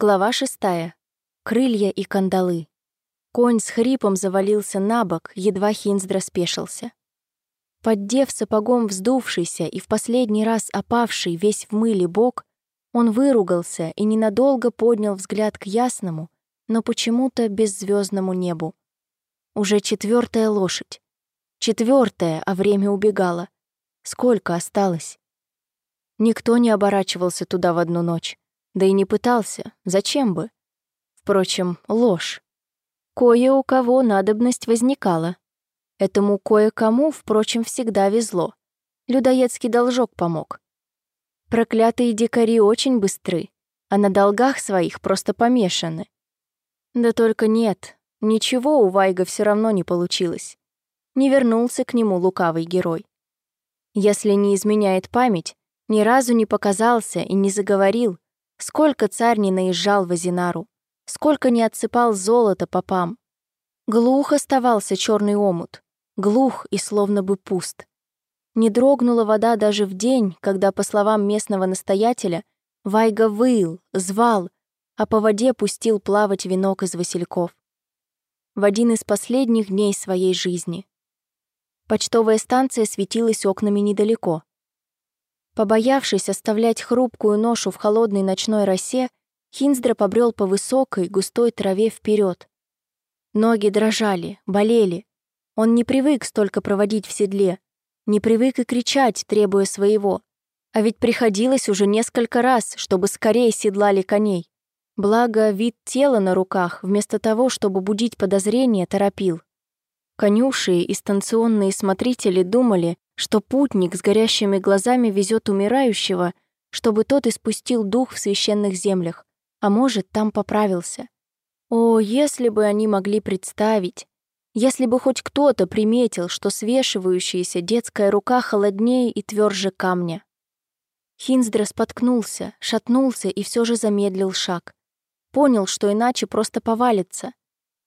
Глава шестая. Крылья и кандалы. Конь с хрипом завалился на бок, едва Хинздра спешился. Поддев сапогом вздувшийся и в последний раз опавший весь в мыле бок, он выругался и ненадолго поднял взгляд к ясному, но почему-то беззвездному небу. Уже четвертая лошадь. Четвертая, а время убегало. Сколько осталось? Никто не оборачивался туда в одну ночь. Да и не пытался, зачем бы? Впрочем, ложь. Кое у кого надобность возникала. Этому кое-кому, впрочем, всегда везло. Людоедский должок помог. Проклятые дикари очень быстры, а на долгах своих просто помешаны. Да только нет, ничего у Вайга все равно не получилось. Не вернулся к нему лукавый герой. Если не изменяет память, ни разу не показался и не заговорил, Сколько царь не наезжал в Азинару, сколько не отсыпал золото попам. Глух оставался черный омут, глух и словно бы пуст. Не дрогнула вода даже в день, когда, по словам местного настоятеля, Вайга выл, звал, а по воде пустил плавать венок из васильков. В один из последних дней своей жизни. Почтовая станция светилась окнами недалеко. Побоявшись оставлять хрупкую ношу в холодной ночной росе, Хинздра побрел по высокой, густой траве вперед. Ноги дрожали, болели. Он не привык столько проводить в седле, не привык и кричать, требуя своего. А ведь приходилось уже несколько раз, чтобы скорее седлали коней. Благо, вид тела на руках, вместо того, чтобы будить подозрения, торопил. Конюши и станционные смотрители думали, что путник с горящими глазами везет умирающего, чтобы тот испустил дух в священных землях, а может, там поправился. О, если бы они могли представить, если бы хоть кто-то приметил, что свешивающаяся детская рука холоднее и тверже камня. Хинздра споткнулся, шатнулся и все же замедлил шаг. Понял, что иначе просто повалится.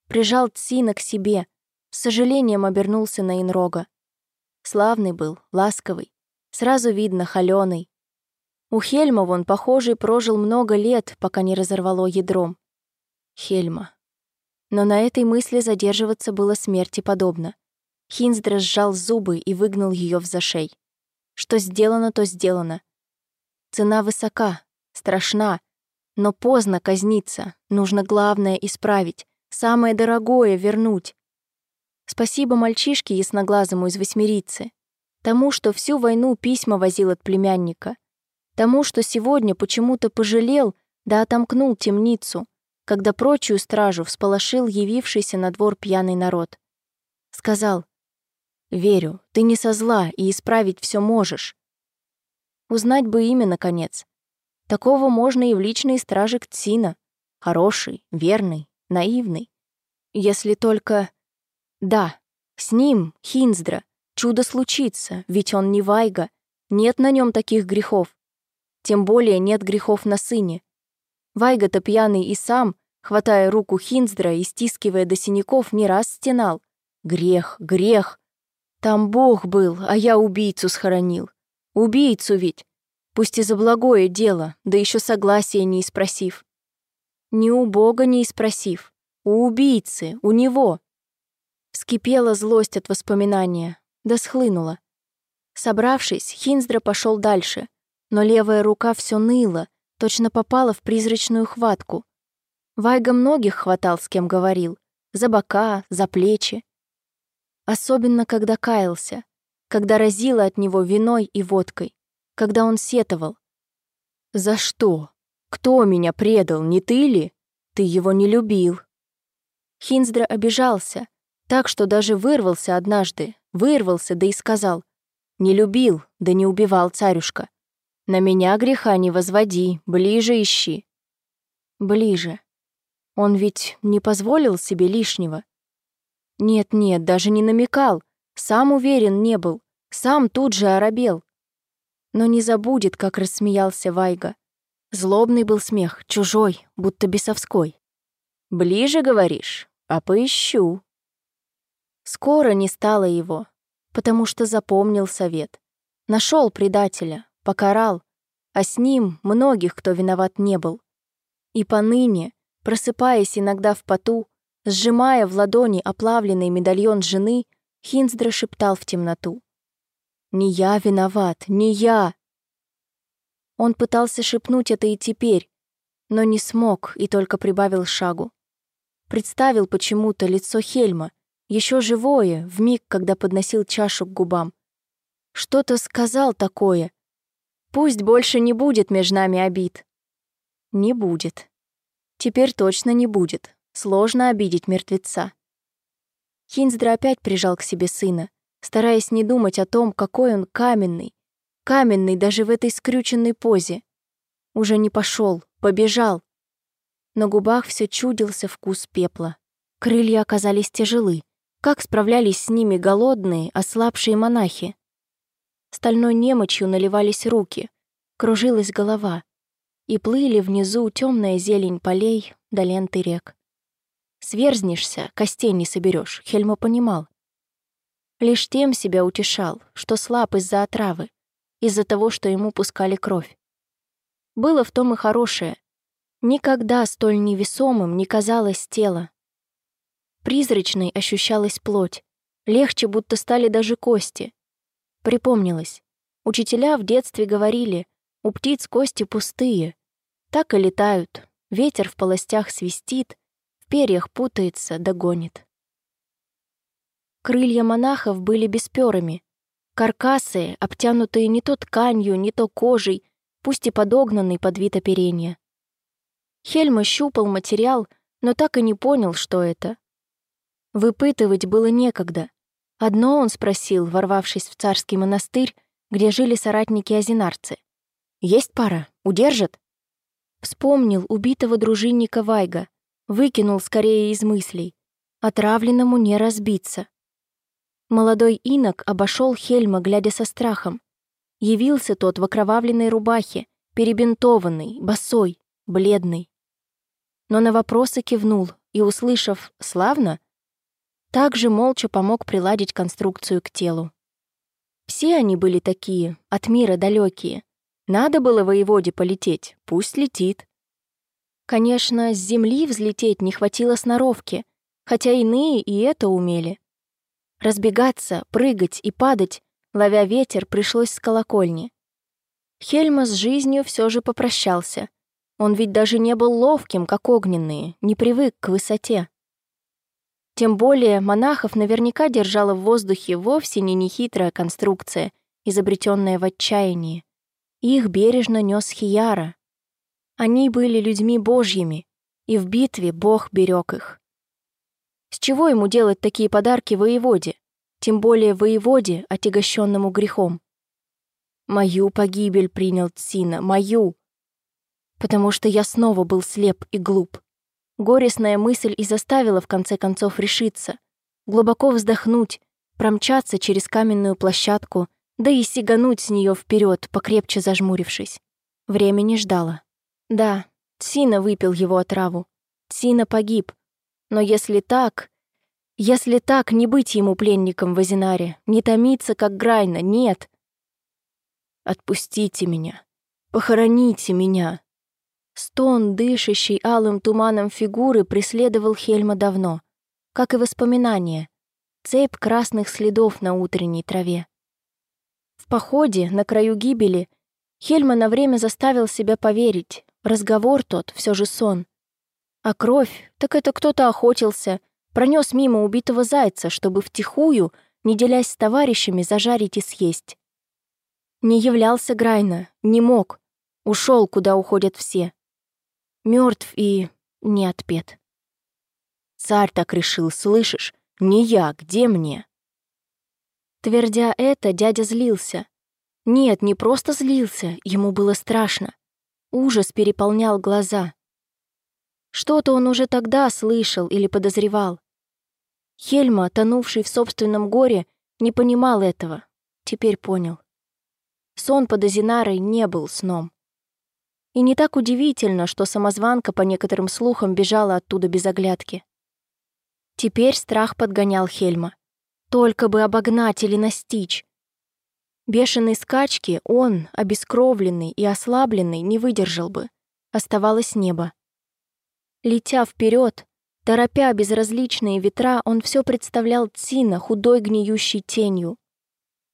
Прижал Цина к себе, с сожалением обернулся на Инрога. Славный был, ласковый. Сразу видно, холёный. У Хельма вон, похожий, прожил много лет, пока не разорвало ядром. Хельма. Но на этой мысли задерживаться было смерти подобно. Хинздра сжал зубы и выгнал ее в зашей. Что сделано, то сделано. Цена высока, страшна, но поздно казниться. Нужно главное исправить, самое дорогое вернуть. Спасибо мальчишке ясноглазому из восьмерицы. Тому, что всю войну письма возил от племянника. Тому, что сегодня почему-то пожалел, да отомкнул темницу, когда прочую стражу всполошил явившийся на двор пьяный народ. Сказал, «Верю, ты не со зла и исправить все можешь». Узнать бы имя, наконец. Такого можно и в личной страже Ктсина. Хороший, верный, наивный. Если только... Да, с ним, Хинздра, чудо случится, ведь он не Вайга, нет на нем таких грехов. Тем более нет грехов на сыне. Вайга-то пьяный и сам, хватая руку Хинздра и стискивая до синяков, не раз стенал. Грех, грех. Там Бог был, а я убийцу схоронил. Убийцу ведь. Пусть и за благое дело, да еще согласия не спросив. Ни у Бога не спросив, у убийцы, у него. Вскипела злость от воспоминания, да схлынула. Собравшись, Хинздра пошел дальше, но левая рука все ныла, точно попала в призрачную хватку. Вайга многих хватал, с кем говорил, за бока, за плечи. Особенно, когда каялся, когда разило от него виной и водкой, когда он сетовал. «За что? Кто меня предал, не ты ли? Ты его не любил». Хинздра обижался, так что даже вырвался однажды, вырвался, да и сказал. «Не любил, да не убивал царюшка. На меня греха не возводи, ближе ищи». Ближе. Он ведь не позволил себе лишнего. Нет-нет, даже не намекал, сам уверен не был, сам тут же оробел. Но не забудет, как рассмеялся Вайга. Злобный был смех, чужой, будто бесовской. «Ближе, говоришь? А поищу». Скоро не стало его, потому что запомнил совет. Нашел предателя, покарал, а с ним многих, кто виноват не был. И поныне, просыпаясь иногда в поту, сжимая в ладони оплавленный медальон жены, Хинздра шептал в темноту. «Не я виноват, не я!» Он пытался шепнуть это и теперь, но не смог и только прибавил шагу. Представил почему-то лицо Хельма, еще живое, в миг, когда подносил чашу к губам. Что-то сказал такое. Пусть больше не будет между нами обид. Не будет. Теперь точно не будет. Сложно обидеть мертвеца. Хинздра опять прижал к себе сына, стараясь не думать о том, какой он каменный. Каменный даже в этой скрюченной позе. Уже не пошел, побежал. На губах все чудился вкус пепла. Крылья оказались тяжелы. Как справлялись с ними голодные, ослабшие монахи? Стальной немочью наливались руки, кружилась голова, и плыли внизу темная зелень полей до ленты рек. Сверзнешься, костей не соберешь, Хельма понимал. Лишь тем себя утешал, что слаб из-за отравы, из-за того, что ему пускали кровь. Было в том и хорошее. Никогда столь невесомым не казалось тело. Призрачной ощущалась плоть, легче будто стали даже кости. Припомнилось. Учителя в детстве говорили, у птиц кости пустые. Так и летают, ветер в полостях свистит, в перьях путается, догонит. Крылья монахов были бесперыми. Каркасы, обтянутые не то тканью, не то кожей, пусть и подогнанный под вид оперения. Хельма щупал материал, но так и не понял, что это. Выпытывать было некогда. Одно он спросил, ворвавшись в царский монастырь, где жили соратники-азинарцы. «Есть пара? Удержат?» Вспомнил убитого дружинника Вайга, Выкинул скорее из мыслей. Отравленному не разбиться. Молодой инок обошел Хельма, глядя со страхом. Явился тот в окровавленной рубахе, перебинтованный, босой, бледный. Но на вопросы кивнул и, услышав «славно», также молча помог приладить конструкцию к телу. Все они были такие, от мира далекие. Надо было воеводе полететь, пусть летит. Конечно, с земли взлететь не хватило сноровки, хотя иные и это умели. Разбегаться, прыгать и падать, ловя ветер, пришлось с колокольни. Хельма с жизнью все же попрощался. Он ведь даже не был ловким, как огненные, не привык к высоте. Тем более монахов наверняка держала в воздухе вовсе не нехитрая конструкция, изобретенная в отчаянии. Их бережно нес Хияра, они были людьми божьими, и в битве Бог берег их. С чего ему делать такие подарки воеводе, тем более воеводе, отягощенному грехом? Мою погибель принял Цина, мою. Потому что я снова был слеп и глуп. Горестная мысль и заставила в конце концов решиться, глубоко вздохнуть, промчаться через каменную площадку, да и сигануть с нее вперед, покрепче зажмурившись. Время не ждало. Да, Тсина выпил его отраву. Тсина погиб. Но если так... Если так, не быть ему пленником в Азинаре, не томиться, как Грайна, нет. Отпустите меня. Похороните меня. Стон, дышащий алым туманом фигуры, преследовал Хельма давно, как и воспоминания. Цепь красных следов на утренней траве. В походе, на краю гибели, Хельма на время заставил себя поверить, Разговор тот все же сон. А кровь, так это кто-то охотился, пронес мимо убитого зайца, чтобы втихую, не делясь с товарищами, зажарить и съесть. Не являлся Грайна, не мог, ушел, куда уходят все. Мертв и не отпет. Царь так решил, слышишь? Не я, где мне? Твердя это, дядя злился. Нет, не просто злился, ему было страшно. Ужас переполнял глаза. Что-то он уже тогда слышал или подозревал. Хельма, тонувший в собственном горе, не понимал этого. Теперь понял. Сон под Азинарой не был сном. И не так удивительно, что самозванка по некоторым слухам бежала оттуда без оглядки. Теперь страх подгонял Хельма. Только бы обогнать или настичь. Бешеной скачки он, обескровленный и ослабленный, не выдержал бы. Оставалось небо. Летя вперед, торопя безразличные ветра, он все представлял Цина худой гниющей тенью.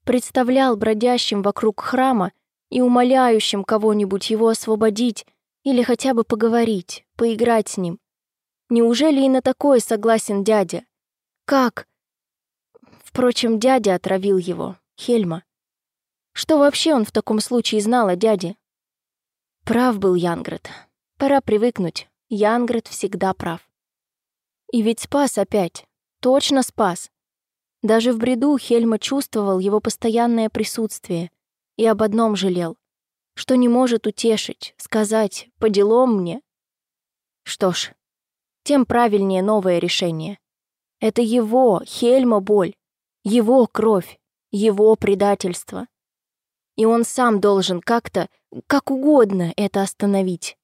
Представлял бродящим вокруг храма и умоляющим кого-нибудь его освободить или хотя бы поговорить, поиграть с ним. Неужели и на такое согласен дядя? Как? Впрочем, дядя отравил его, Хельма. Что вообще он в таком случае знал о дяде? Прав был Янград. Пора привыкнуть. Янград всегда прав. И ведь спас опять. Точно спас. Даже в бреду Хельма чувствовал его постоянное присутствие и об одном жалел, что не может утешить, сказать «по делам мне». Что ж, тем правильнее новое решение. Это его, Хельма, боль, его кровь, его предательство и он сам должен как-то, как угодно это остановить.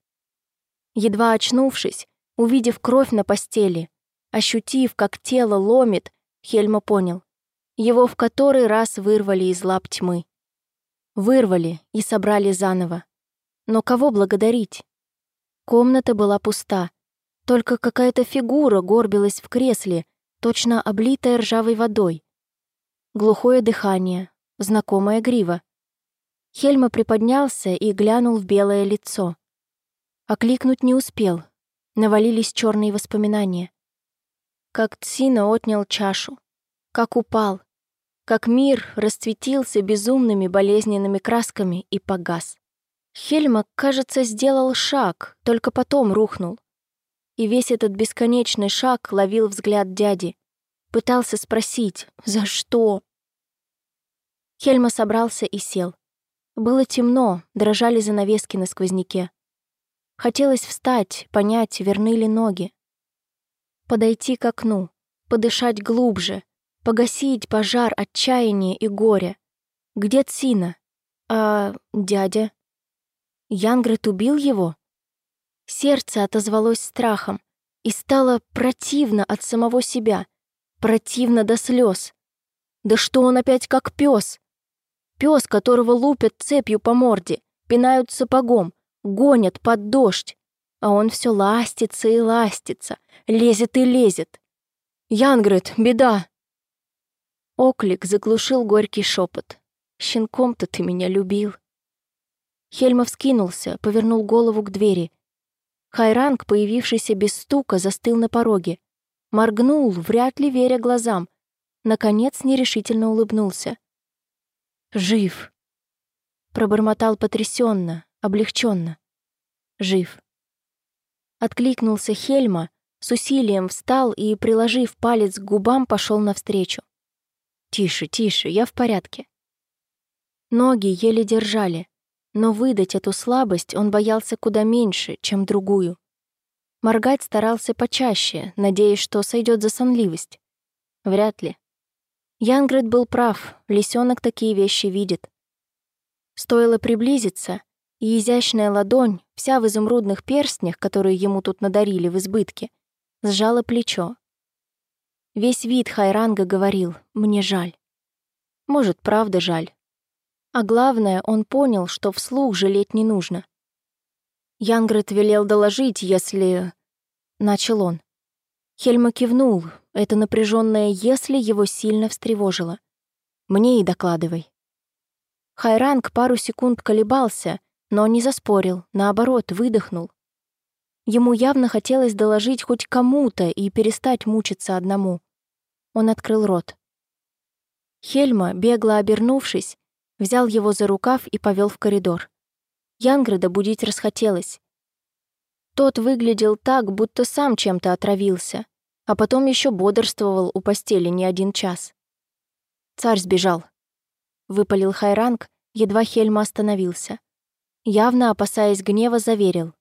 Едва очнувшись, увидев кровь на постели, ощутив, как тело ломит, Хельма понял. Его в который раз вырвали из лап тьмы. Вырвали и собрали заново. Но кого благодарить? Комната была пуста. Только какая-то фигура горбилась в кресле, точно облитая ржавой водой. Глухое дыхание, знакомая грива. Хельма приподнялся и глянул в белое лицо. Окликнуть не успел. Навалились черные воспоминания. Как Цина отнял чашу. Как упал. Как мир расцветился безумными болезненными красками и погас. Хельма, кажется, сделал шаг, только потом рухнул. И весь этот бесконечный шаг ловил взгляд дяди. Пытался спросить, за что? Хельма собрался и сел. Было темно, дрожали занавески на сквозняке. Хотелось встать, понять, верны ли ноги. Подойти к окну, подышать глубже, погасить пожар отчаяния и горя. Где Цина? А дядя? Янгрет убил его? Сердце отозвалось страхом и стало противно от самого себя, противно до слез. Да что он опять как пес? Пес, которого лупят цепью по морде, пинают сапогом, гонят под дождь. А он все ластится и ластится, лезет и лезет. «Янгрет, беда!» Оклик заглушил горький шепот. «Щенком-то ты меня любил». Хельма вскинулся, повернул голову к двери. Хайранг, появившийся без стука, застыл на пороге. Моргнул, вряд ли веря глазам. Наконец нерешительно улыбнулся. Жив. Пробормотал потрясенно, облегченно. Жив. Откликнулся Хельма, с усилием встал и, приложив палец к губам, пошел навстречу. «Тише, тише, я в порядке». Ноги еле держали, но выдать эту слабость он боялся куда меньше, чем другую. Моргать старался почаще, надеясь, что сойдет за сонливость. Вряд ли. Янгрид был прав, лисенок такие вещи видит. Стоило приблизиться, и изящная ладонь, вся в изумрудных перстнях, которые ему тут надарили в избытке, сжала плечо. Весь вид Хайранга говорил «мне жаль». Может, правда жаль. А главное, он понял, что вслух жалеть не нужно. Янгрид велел доложить, если... Начал он. Хельма кивнул, это напряженное «если» его сильно встревожило. «Мне и докладывай». Хайранг пару секунд колебался, но не заспорил, наоборот, выдохнул. Ему явно хотелось доложить хоть кому-то и перестать мучиться одному. Он открыл рот. Хельма, бегло обернувшись, взял его за рукав и повел в коридор. Янграда будить расхотелось. Тот выглядел так, будто сам чем-то отравился, а потом еще бодрствовал у постели не один час. Царь сбежал. Выпалил Хайранг, едва Хельма остановился. Явно опасаясь гнева, заверил.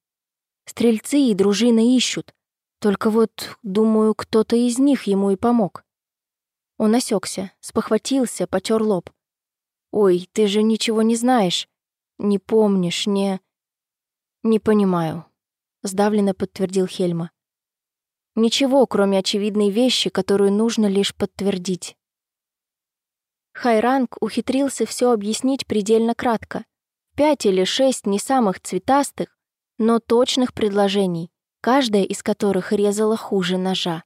Стрельцы и дружина ищут. Только вот, думаю, кто-то из них ему и помог. Он осекся, спохватился, потер лоб. «Ой, ты же ничего не знаешь. Не помнишь, не...» «Не понимаю», сдавленно подтвердил Хельма. Ничего, кроме очевидной вещи, которую нужно лишь подтвердить. Хайранг ухитрился все объяснить предельно кратко. Пять или шесть не самых цветастых, но точных предложений, каждая из которых резала хуже ножа.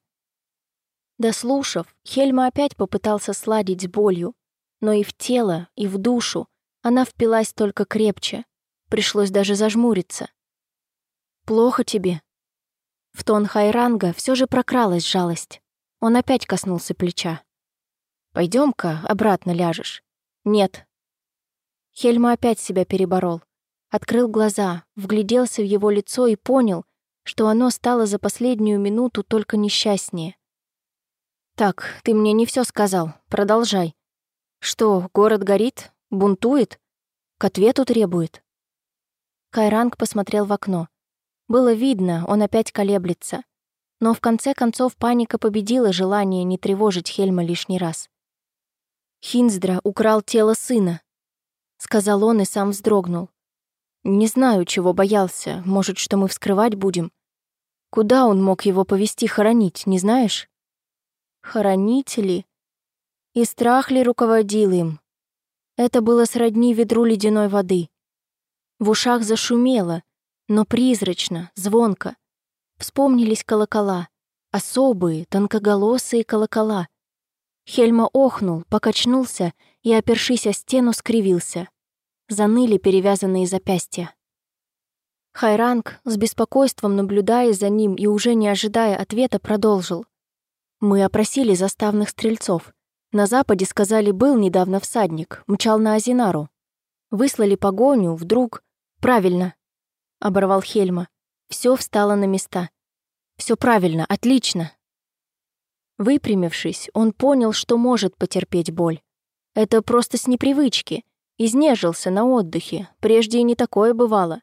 Дослушав, Хельма опять попытался сладить с болью, но и в тело, и в душу она впилась только крепче. Пришлось даже зажмуриться. «Плохо тебе?» В тон Хайранга все же прокралась жалость. Он опять коснулся плеча. пойдем ка обратно ляжешь». «Нет». Хельма опять себя переборол. Открыл глаза, вгляделся в его лицо и понял, что оно стало за последнюю минуту только несчастнее. «Так, ты мне не все сказал. Продолжай. Что, город горит? Бунтует? К ответу требует?» Кайранг посмотрел в окно. Было видно, он опять колеблется. Но в конце концов паника победила желание не тревожить Хельма лишний раз. «Хинздра украл тело сына», — сказал он и сам вздрогнул. «Не знаю, чего боялся. Может, что мы вскрывать будем? Куда он мог его повести хоронить, не знаешь?» Хоронители? И страх ли руководил им? Это было сродни ведру ледяной воды. В ушах зашумело, но призрачно, звонко. Вспомнились колокола, особые, тонкоголосые колокола. Хельма охнул, покачнулся и, опершись о стену, скривился. Заныли перевязанные запястья. Хайранг, с беспокойством наблюдая за ним и уже не ожидая ответа, продолжил. Мы опросили заставных стрельцов. На западе, сказали, был недавно всадник, мчал на Азинару. Выслали погоню, вдруг... Правильно, оборвал Хельма. Все встало на места. Все правильно, отлично. Выпрямившись, он понял, что может потерпеть боль. Это просто с непривычки. Изнежился на отдыхе, прежде и не такое бывало.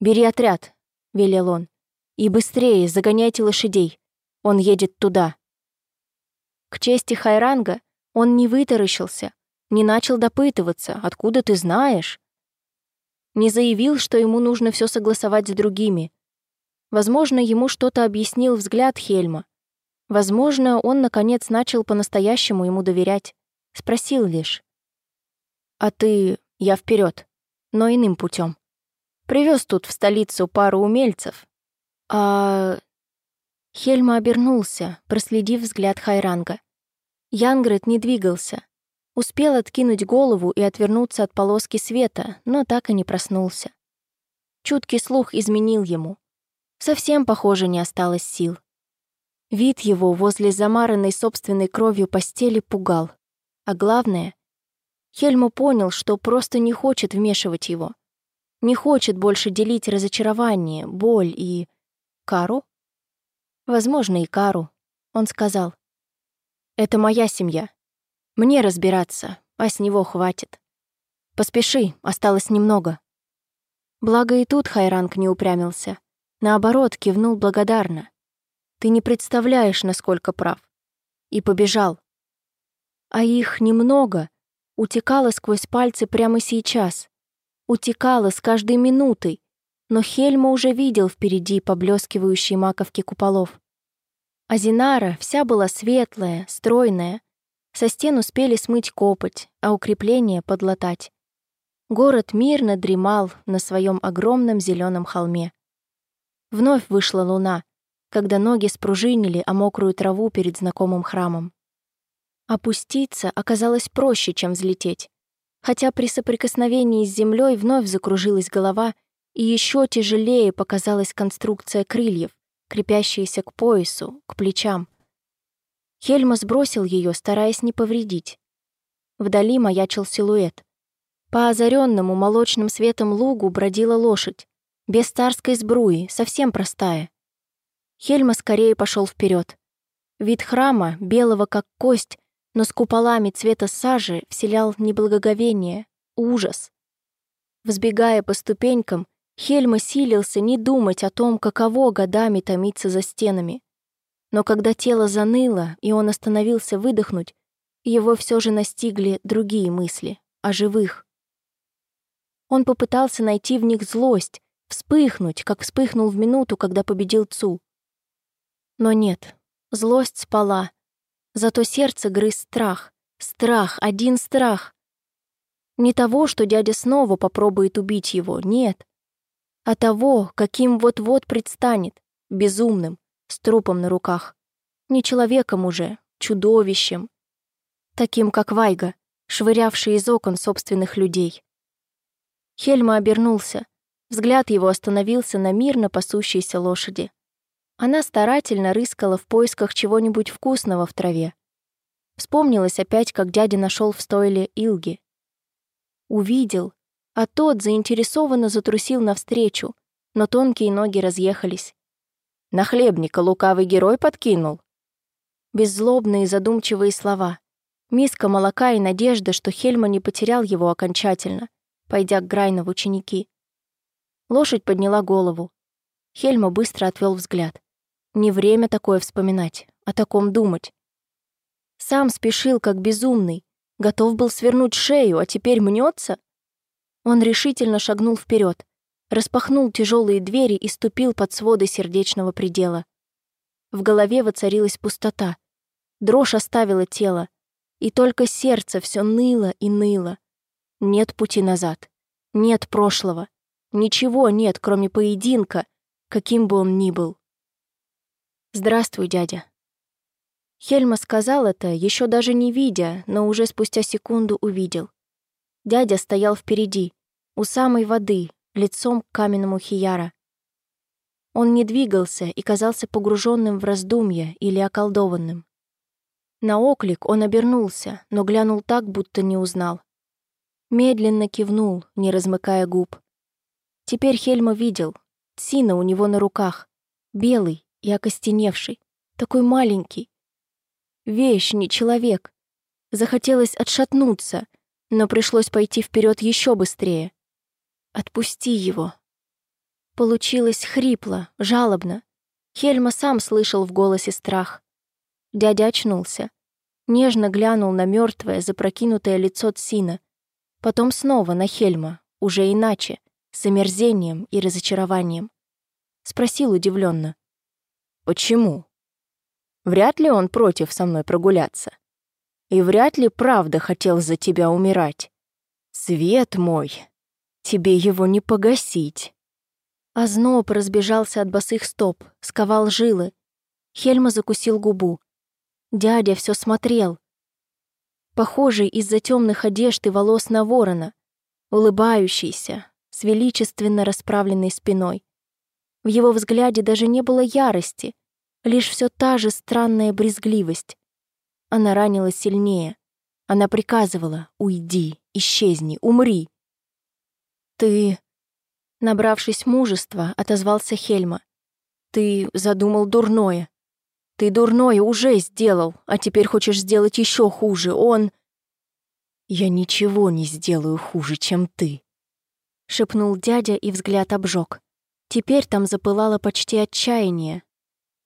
«Бери отряд», — велел он, — «и быстрее загоняйте лошадей. Он едет туда. К чести Хайранга он не вытаращился, не начал допытываться, откуда ты знаешь. Не заявил, что ему нужно все согласовать с другими. Возможно, ему что-то объяснил взгляд Хельма. Возможно, он, наконец, начал по-настоящему ему доверять. Спросил лишь. «А ты... я вперед, но иным путем. Привез тут в столицу пару умельцев. А Хельма обернулся, проследив взгляд Хайранга. Янгрет не двигался. Успел откинуть голову и отвернуться от полоски света, но так и не проснулся. Чуткий слух изменил ему. Совсем, похоже, не осталось сил. Вид его возле замаранной собственной кровью постели пугал. А главное, Хельма понял, что просто не хочет вмешивать его. Не хочет больше делить разочарование, боль и... кару? Возможно, и Кару. Он сказал. «Это моя семья. Мне разбираться, а с него хватит. Поспеши, осталось немного». Благо и тут Хайранг не упрямился. Наоборот, кивнул благодарно. «Ты не представляешь, насколько прав». И побежал. А их немного утекало сквозь пальцы прямо сейчас. Утекало с каждой минутой, но Хельма уже видел впереди поблескивающие маковки куполов. А Зинара вся была светлая, стройная. Со стен успели смыть копоть, а укрепления подлатать. Город мирно дремал на своем огромном зеленом холме. Вновь вышла луна, когда ноги спружинили о мокрую траву перед знакомым храмом. Опуститься оказалось проще, чем взлететь. Хотя при соприкосновении с землей вновь закружилась голова, и еще тяжелее показалась конструкция крыльев, крепящаяся к поясу, к плечам. Хельма сбросил ее, стараясь не повредить. Вдали маячил силуэт. По озаренному молочным светом лугу бродила лошадь, без царской сбруи, совсем простая. Хельма скорее пошел вперед. Вид храма, белого как кость, но с куполами цвета сажи, вселял неблагоговение, ужас. Взбегая по ступенькам, Хельма силился не думать о том, каково годами томиться за стенами. Но когда тело заныло, и он остановился выдохнуть, его все же настигли другие мысли, о живых. Он попытался найти в них злость, вспыхнуть, как вспыхнул в минуту, когда победил Цу. Но нет, злость спала, зато сердце грыз страх, страх, один страх. Не того, что дядя снова попробует убить его, нет — а того, каким вот-вот предстанет, безумным, с трупом на руках. Не человеком уже, чудовищем. Таким, как Вайга, швырявший из окон собственных людей. Хельма обернулся. Взгляд его остановился на мирно пасущейся лошади. Она старательно рыскала в поисках чего-нибудь вкусного в траве. Вспомнилось опять, как дядя нашел в стойле Илги. Увидел, а тот заинтересованно затрусил навстречу, но тонкие ноги разъехались. На хлебника лукавый герой подкинул. Беззлобные задумчивые слова. Миска молока и надежда, что Хельма не потерял его окончательно, пойдя к Грайну в ученики. Лошадь подняла голову. Хельма быстро отвел взгляд. Не время такое вспоминать, о таком думать. Сам спешил, как безумный, готов был свернуть шею, а теперь мнется. Он решительно шагнул вперед, распахнул тяжелые двери и ступил под своды сердечного предела. В голове воцарилась пустота. Дрожь оставила тело, и только сердце все ныло и ныло. Нет пути назад, нет прошлого, ничего нет, кроме поединка, каким бы он ни был. «Здравствуй, дядя». Хельма сказал это, еще даже не видя, но уже спустя секунду увидел. Дядя стоял впереди, у самой воды, лицом к каменному хияра. Он не двигался и казался погруженным в раздумья или околдованным. На оклик он обернулся, но глянул так, будто не узнал. Медленно кивнул, не размыкая губ. Теперь Хельма видел. Тсина у него на руках. Белый и окостеневший. Такой маленький. Вещь, не человек. Захотелось отшатнуться, но пришлось пойти вперед еще быстрее. Отпусти его. Получилось хрипло, жалобно. Хельма сам слышал в голосе страх. Дядя очнулся. Нежно глянул на мертвое, запрокинутое лицо Цина. Потом снова на Хельма, уже иначе, с омерзением и разочарованием. Спросил удивленно: «Почему?» Вряд ли он против со мной прогуляться. И вряд ли правда хотел за тебя умирать. Свет мой, Тебе его не погасить. Озноб разбежался от босых стоп, сковал жилы. Хельма закусил губу. Дядя все смотрел. Похожий из-за темных одежд и волос на ворона, улыбающийся, с величественно расправленной спиной. В его взгляде даже не было ярости, лишь все та же странная брезгливость. Она ранила сильнее. Она приказывала «Уйди, исчезни, умри». «Ты...» Набравшись мужества, отозвался Хельма. «Ты задумал дурное. Ты дурное уже сделал, а теперь хочешь сделать еще хуже. Он...» «Я ничего не сделаю хуже, чем ты», — шепнул дядя и взгляд обжег. Теперь там запылало почти отчаяние.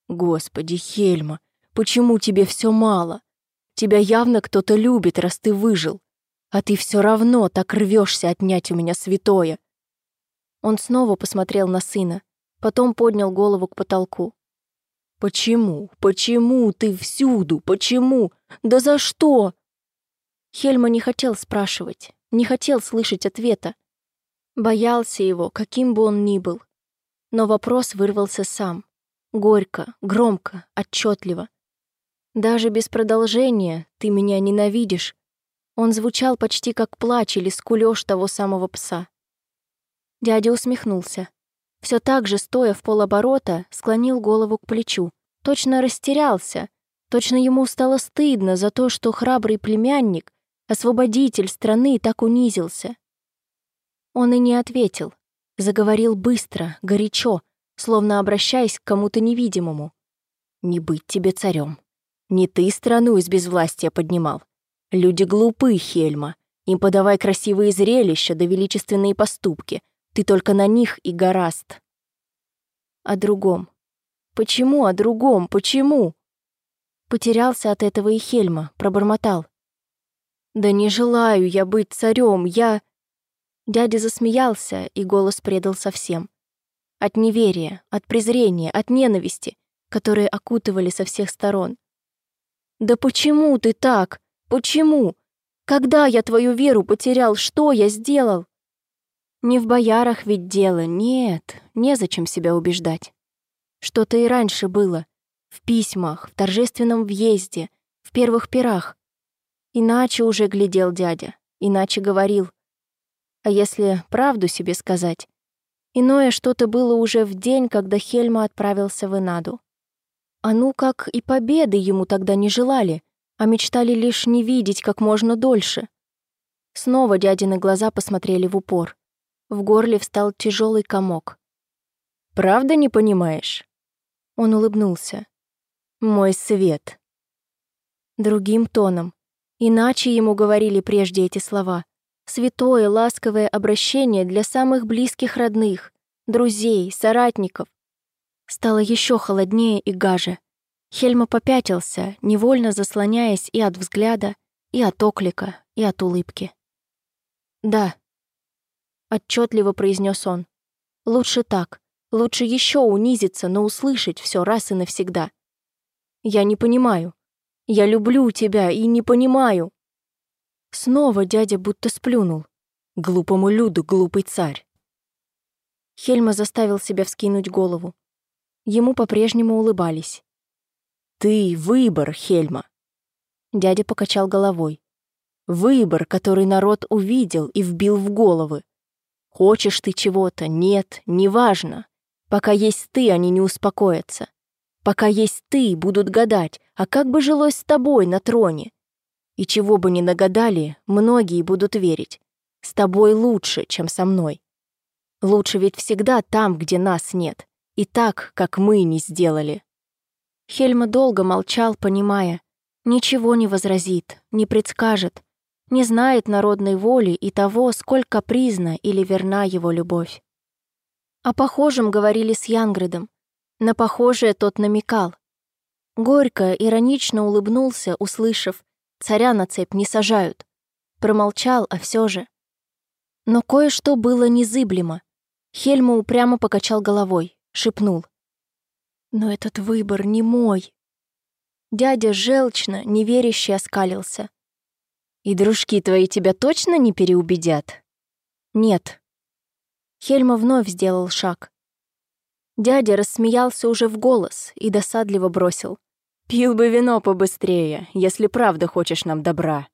«Господи, Хельма, почему тебе все мало? Тебя явно кто-то любит, раз ты выжил. А ты все равно так рвешься отнять у меня святое. Он снова посмотрел на сына, потом поднял голову к потолку. «Почему? Почему ты всюду? Почему? Да за что?» Хельма не хотел спрашивать, не хотел слышать ответа. Боялся его, каким бы он ни был. Но вопрос вырвался сам. Горько, громко, отчетливо. «Даже без продолжения ты меня ненавидишь, он звучал почти как плач или скулёж того самого пса. Дядя усмехнулся. Все так же, стоя в полоборота, склонил голову к плечу. Точно растерялся. Точно ему стало стыдно за то, что храбрый племянник, освободитель страны, так унизился. Он и не ответил. Заговорил быстро, горячо, словно обращаясь к кому-то невидимому. «Не быть тебе царем. Не ты страну из безвластия поднимал. Люди глупы, Хельма. Им подавай красивые зрелища да величественные поступки. Ты только на них и гораст. О другом. Почему о другом? Почему? Потерялся от этого и Хельма, пробормотал. Да не желаю я быть царем, я... Дядя засмеялся, и голос предал совсем. От неверия, от презрения, от ненависти, которые окутывали со всех сторон. «Да почему ты так? Почему? Когда я твою веру потерял? Что я сделал? Не в боярах ведь дело, нет, незачем себя убеждать. Что-то и раньше было. В письмах, в торжественном въезде, в первых пирах. Иначе уже глядел дядя, иначе говорил. А если правду себе сказать, иное что-то было уже в день, когда Хельма отправился в Инаду. А ну как и победы ему тогда не желали, а мечтали лишь не видеть как можно дольше. Снова дядины глаза посмотрели в упор. В горле встал тяжелый комок. «Правда не понимаешь?» Он улыбнулся. «Мой свет». Другим тоном. Иначе ему говорили прежде эти слова. Святое, ласковое обращение для самых близких родных, друзей, соратников. Стало еще холоднее и гаже. Хельма попятился, невольно заслоняясь и от взгляда, и от оклика, и от улыбки. «Да», — отчетливо произнес он. «Лучше так. Лучше еще унизиться, но услышать все раз и навсегда. Я не понимаю. Я люблю тебя и не понимаю». Снова дядя будто сплюнул. Глупому люду глупый царь. Хельма заставил себя вскинуть голову. Ему по-прежнему улыбались. «Ты — выбор, Хельма!» Дядя покачал головой. Выбор, который народ увидел и вбил в головы. Хочешь ты чего-то, нет, неважно. Пока есть ты, они не успокоятся. Пока есть ты, будут гадать, а как бы жилось с тобой на троне? И чего бы ни нагадали, многие будут верить. С тобой лучше, чем со мной. Лучше ведь всегда там, где нас нет. И так, как мы не сделали. Хельма долго молчал, понимая. Ничего не возразит, не предскажет, не знает народной воли и того, сколько призна или верна его любовь. О похожем говорили с Янгридом. На похожее тот намекал. Горько, иронично улыбнулся, услышав, царя на цепь не сажают. Промолчал, а все же. Но кое-что было незыблемо. Хельма упрямо покачал головой, шепнул. «Но этот выбор не мой». Дядя желчно, неверяще оскалился. И дружки твои тебя точно не переубедят? Нет. Хельма вновь сделал шаг. Дядя рассмеялся уже в голос и досадливо бросил. «Пил бы вино побыстрее, если правда хочешь нам добра».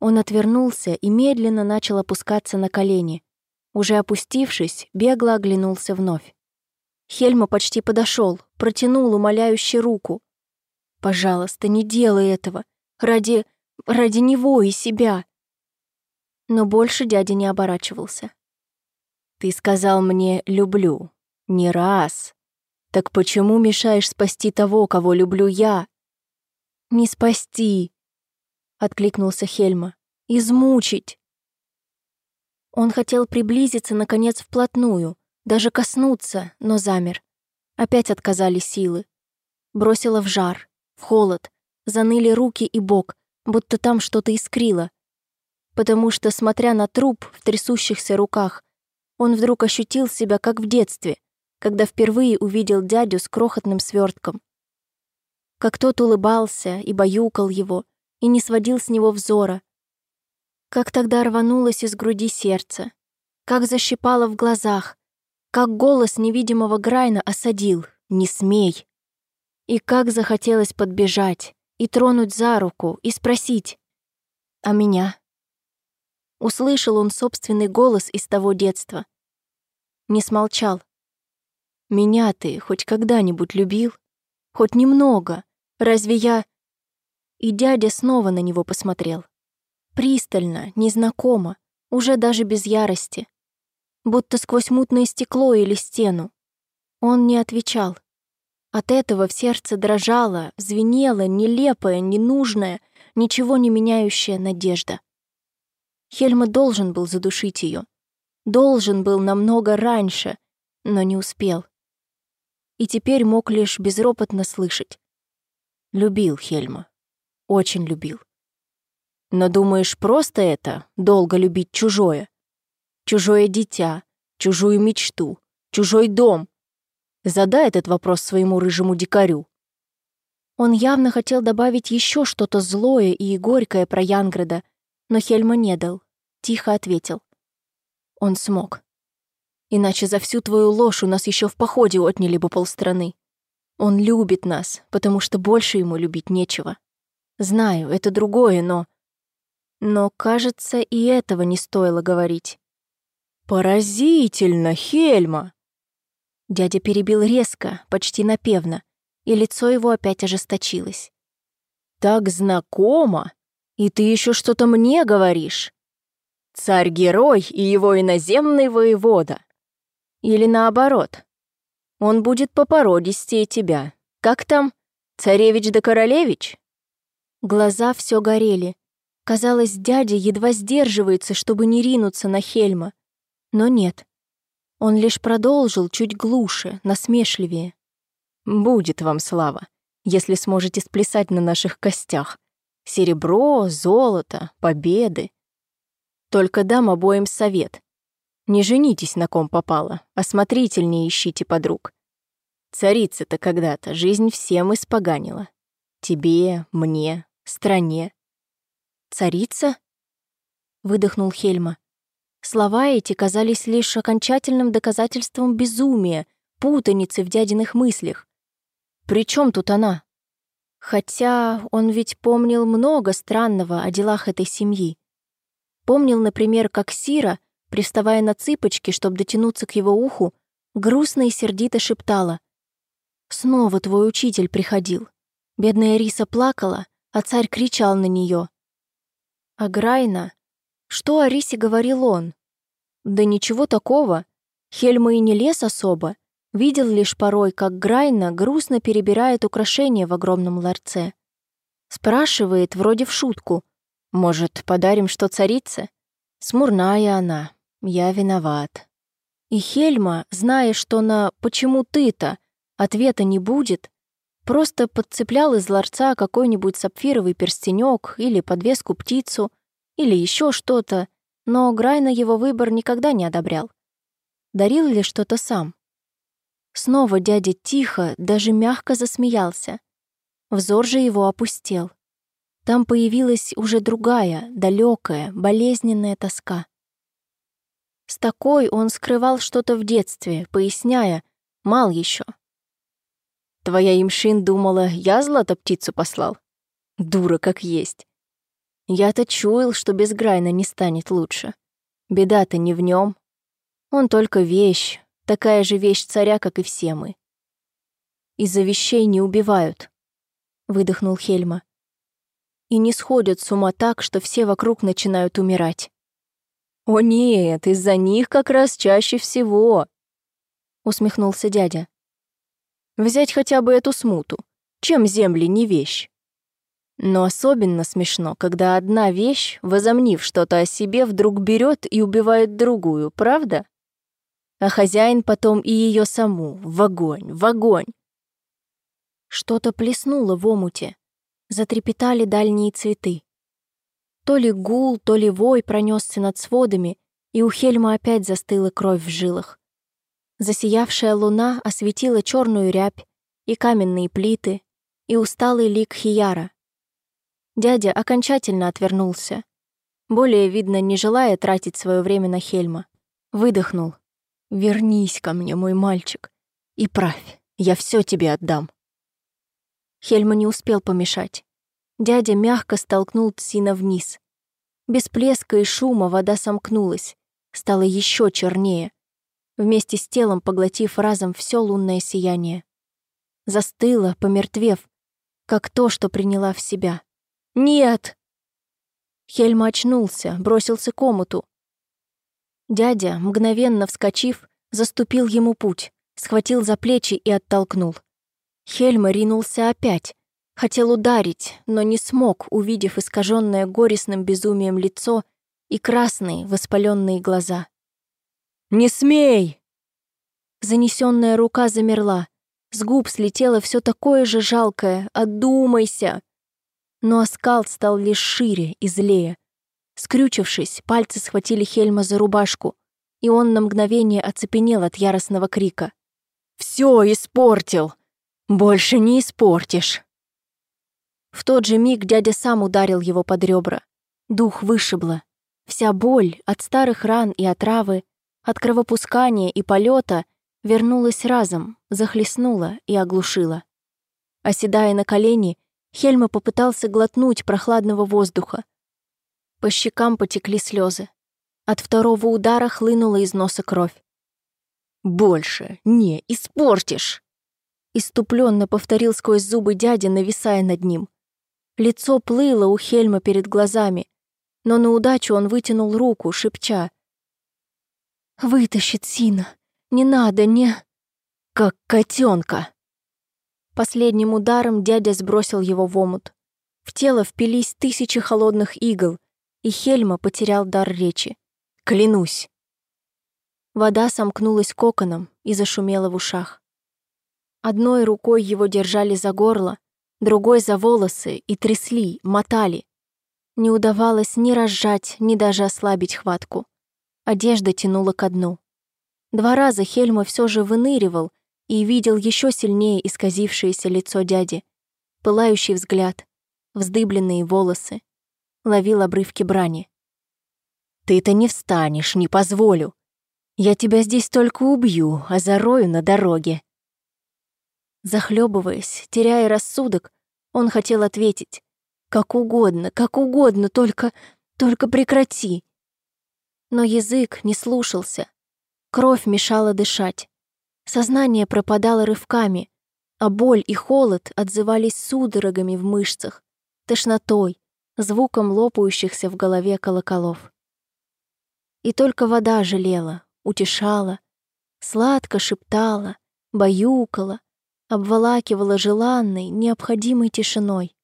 Он отвернулся и медленно начал опускаться на колени. Уже опустившись, бегло оглянулся вновь. Хельма почти подошел, протянул умоляюще руку. «Пожалуйста, не делай этого. Ради... Ради него и себя. Но больше дядя не оборачивался. Ты сказал мне «люблю». Не раз. Так почему мешаешь спасти того, кого люблю я? Не спасти, откликнулся Хельма. Измучить. Он хотел приблизиться, наконец, вплотную, даже коснуться, но замер. Опять отказали силы. Бросило в жар, в холод, заныли руки и бок, будто там что-то искрило. Потому что, смотря на труп в трясущихся руках, он вдруг ощутил себя как в детстве, когда впервые увидел дядю с крохотным свертком. Как тот улыбался и баюкал его, и не сводил с него взора. Как тогда рванулось из груди сердце, как защипало в глазах, как голос невидимого Грайна осадил «Не смей!» И как захотелось подбежать, и тронуть за руку, и спросить «А меня?» Услышал он собственный голос из того детства. Не смолчал. «Меня ты хоть когда-нибудь любил? Хоть немного? Разве я...» И дядя снова на него посмотрел. Пристально, незнакомо, уже даже без ярости. Будто сквозь мутное стекло или стену. Он не отвечал. От этого в сердце дрожала, звенела нелепая, ненужная, ничего не меняющая надежда. Хельма должен был задушить ее. Должен был намного раньше, но не успел. И теперь мог лишь безропотно слышать. Любил Хельма. Очень любил. Но думаешь, просто это — долго любить чужое? Чужое дитя, чужую мечту, чужой дом, Задай этот вопрос своему рыжему дикарю». Он явно хотел добавить еще что-то злое и горькое про Янграда, но Хельма не дал, тихо ответил. Он смог. Иначе за всю твою ложь у нас еще в походе отняли бы полстраны. Он любит нас, потому что больше ему любить нечего. Знаю, это другое, но... Но, кажется, и этого не стоило говорить. «Поразительно, Хельма!» Дядя перебил резко, почти напевно, и лицо его опять ожесточилось. «Так знакомо! И ты еще что-то мне говоришь! Царь-герой и его иноземный воевода! Или наоборот, он будет по породистее тебя. Как там, царевич да королевич?» Глаза все горели. Казалось, дядя едва сдерживается, чтобы не ринуться на Хельма. Но нет. Он лишь продолжил чуть глуше, насмешливее. «Будет вам слава, если сможете сплясать на наших костях. Серебро, золото, победы. Только дам обоим совет. Не женитесь на ком попало, осмотрительнее ищите подруг. Царица-то когда-то жизнь всем испоганила. Тебе, мне, стране. Царица? Выдохнул Хельма. Слова эти казались лишь окончательным доказательством безумия, путаницы в дядиных мыслях. При чем тут она? Хотя он ведь помнил много странного о делах этой семьи. Помнил, например, как Сира, приставая на цыпочки, чтобы дотянуться к его уху, грустно и сердито шептала. «Снова твой учитель приходил». Бедная Риса плакала, а царь кричал на нее. А Грайна что о Рисе говорил он? Да ничего такого. Хельма и не лез особо. Видел лишь порой, как Грайна грустно перебирает украшения в огромном ларце. Спрашивает, вроде в шутку. «Может, подарим что царице?» Смурная она. Я виноват. И Хельма, зная, что на «почему ты-то?» ответа не будет, просто подцеплял из ларца какой-нибудь сапфировый перстенек или подвеску птицу — или еще что-то, но Грайна его выбор никогда не одобрял. Дарил ли что-то сам? Снова дядя тихо, даже мягко засмеялся. Взор же его опустел. Там появилась уже другая, далекая, болезненная тоска. С такой он скрывал что-то в детстве, поясняя, мал еще. «Твоя имшин думала, я злато птицу послал? Дура как есть. Я-то чуял, что без Грайна не станет лучше. Беда-то не в нем. Он только вещь, такая же вещь царя, как и все мы. Из-за вещей не убивают, выдохнул Хельма. И не сходят с ума так, что все вокруг начинают умирать. О нет, из-за них как раз чаще всего, усмехнулся дядя. Взять хотя бы эту смуту. Чем земли не вещь? Но особенно смешно, когда одна вещь, возомнив что-то о себе, вдруг берет и убивает другую, правда? А хозяин потом и ее саму, в огонь, в огонь. Что-то плеснуло в омуте, затрепетали дальние цветы. То ли гул, то ли вой пронесся над сводами, и у Хельма опять застыла кровь в жилах. Засиявшая луна осветила черную рябь и каменные плиты, и усталый лик Хияра, Дядя окончательно отвернулся. Более, видно, не желая тратить свое время на Хельма. Выдохнул. «Вернись ко мне, мой мальчик, и правь, я все тебе отдам». Хельма не успел помешать. Дядя мягко столкнул Тсина вниз. Без плеска и шума вода сомкнулась, стала еще чернее, вместе с телом поглотив разом все лунное сияние. Застыла, помертвев, как то, что приняла в себя. «Нет!» Хельма очнулся, бросился к омуту. Дядя, мгновенно вскочив, заступил ему путь, схватил за плечи и оттолкнул. Хельма ринулся опять, хотел ударить, но не смог, увидев искаженное горестным безумием лицо и красные воспаленные глаза. «Не смей!» Занесенная рука замерла, с губ слетело все такое же жалкое «Одумайся!» но оскал стал лишь шире и злее. Скрючившись, пальцы схватили Хельма за рубашку, и он на мгновение оцепенел от яростного крика. «Всё испортил! Больше не испортишь!» В тот же миг дядя сам ударил его под ребра. Дух вышибло. Вся боль от старых ран и отравы от кровопускания и полета вернулась разом, захлестнула и оглушила. Оседая на колени, Хельма попытался глотнуть прохладного воздуха. По щекам потекли слезы. От второго удара хлынула из носа кровь. «Больше не испортишь!» Иступленно повторил сквозь зубы дядя, нависая над ним. Лицо плыло у Хельма перед глазами, но на удачу он вытянул руку, шепча. «Вытащит Сина! Не надо, не...» «Как котенка!» Последним ударом дядя сбросил его в омут. В тело впились тысячи холодных игл, и Хельма потерял дар речи. «Клянусь!» Вода сомкнулась коконом и зашумела в ушах. Одной рукой его держали за горло, другой за волосы и трясли, мотали. Не удавалось ни разжать, ни даже ослабить хватку. Одежда тянула ко дну. Два раза Хельма все же выныривал и видел еще сильнее исказившееся лицо дяди, пылающий взгляд, вздыбленные волосы, ловил обрывки брани. «Ты-то не встанешь, не позволю. Я тебя здесь только убью, а зарою на дороге». Захлебываясь, теряя рассудок, он хотел ответить. «Как угодно, как угодно, только... только прекрати!» Но язык не слушался. Кровь мешала дышать. Сознание пропадало рывками, а боль и холод отзывались судорогами в мышцах, тошнотой, звуком лопающихся в голове колоколов. И только вода жалела, утешала, сладко шептала, баюкала, обволакивала желанной, необходимой тишиной.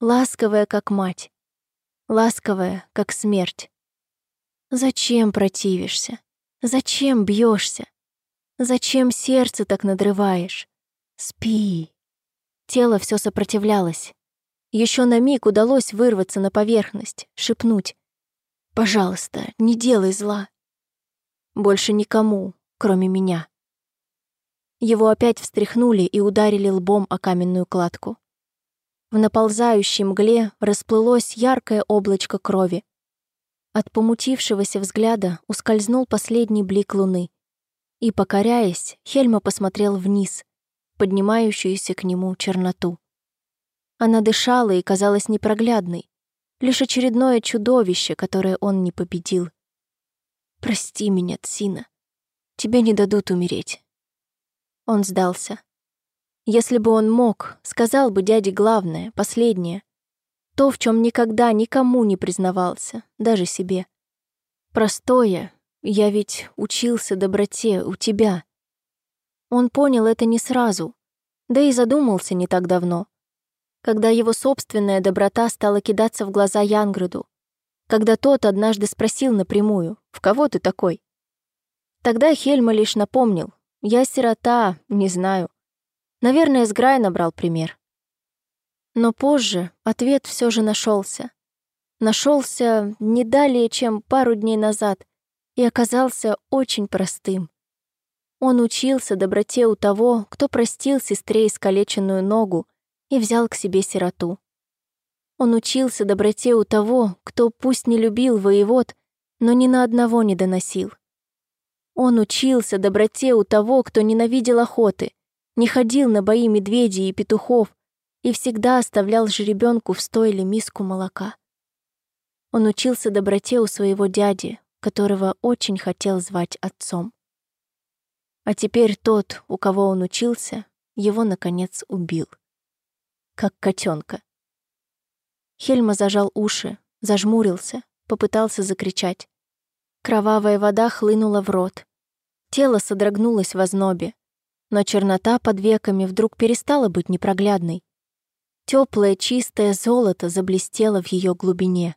Ласковая, как мать. Ласковая, как смерть. Зачем противишься? Зачем бьешься? Зачем сердце так надрываешь? Спи. Тело все сопротивлялось. Еще на миг удалось вырваться на поверхность, шепнуть. «Пожалуйста, не делай зла». Больше никому, кроме меня. Его опять встряхнули и ударили лбом о каменную кладку. В наползающей мгле расплылось яркое облачко крови. От помутившегося взгляда ускользнул последний блик луны. И, покоряясь, Хельма посмотрел вниз, поднимающуюся к нему черноту. Она дышала и казалась непроглядной, лишь очередное чудовище, которое он не победил. «Прости меня, Тсина. Тебе не дадут умереть. Он сдался. Если бы он мог, сказал бы дяде главное, последнее. То, в чем никогда никому не признавался, даже себе. Простое, я ведь учился доброте у тебя. Он понял это не сразу, да и задумался не так давно, когда его собственная доброта стала кидаться в глаза Янграду, когда тот однажды спросил напрямую, «В кого ты такой?» Тогда Хельма лишь напомнил, я сирота, не знаю. Наверное, с Грайна брал пример. Но позже ответ все же нашелся. Нашелся не далее, чем пару дней назад, и оказался очень простым. Он учился доброте у того, кто простил сестре искалеченную ногу и взял к себе сироту. Он учился доброте у того, кто пусть не любил воевод, но ни на одного не доносил. Он учился доброте у того, кто ненавидел охоты, не ходил на бои медведей и петухов и всегда оставлял жеребенку в стойле миску молока. Он учился доброте у своего дяди, которого очень хотел звать отцом. А теперь тот, у кого он учился, его, наконец, убил. Как котенка. Хельма зажал уши, зажмурился, попытался закричать. Кровавая вода хлынула в рот. Тело содрогнулось в ознобе, но чернота под веками вдруг перестала быть непроглядной. Теплое чистое золото заблестело в ее глубине.